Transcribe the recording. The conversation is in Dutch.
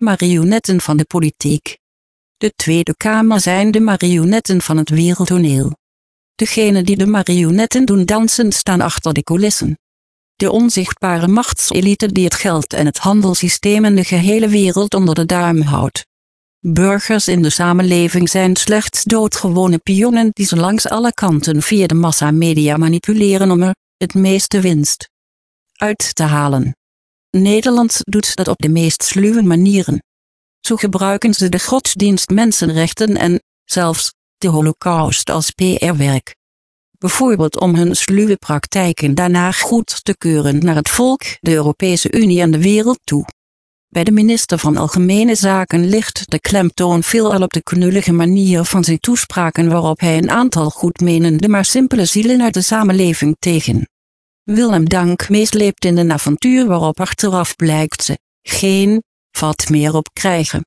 marionetten van de politiek. De Tweede Kamer zijn de marionetten van het wereldtoneel. Degenen die de marionetten doen dansen staan achter de coulissen. De onzichtbare machtselite die het geld en het handelssysteem en de gehele wereld onder de duim houdt. Burgers in de samenleving zijn slechts doodgewone pionnen die ze langs alle kanten via de massamedia manipuleren om er het meeste winst uit te halen. Nederland doet dat op de meest sluwe manieren. Zo gebruiken ze de godsdienst mensenrechten en, zelfs, de holocaust als PR-werk. Bijvoorbeeld om hun sluwe praktijken daarna goed te keuren naar het volk, de Europese Unie en de wereld toe. Bij de minister van Algemene Zaken ligt de klemtoon veelal op de knullige manier van zijn toespraken waarop hij een aantal goedmenende maar simpele zielen uit de samenleving tegen Willem Dank meesleept in een avontuur waarop achteraf blijkt ze geen vat meer op krijgen.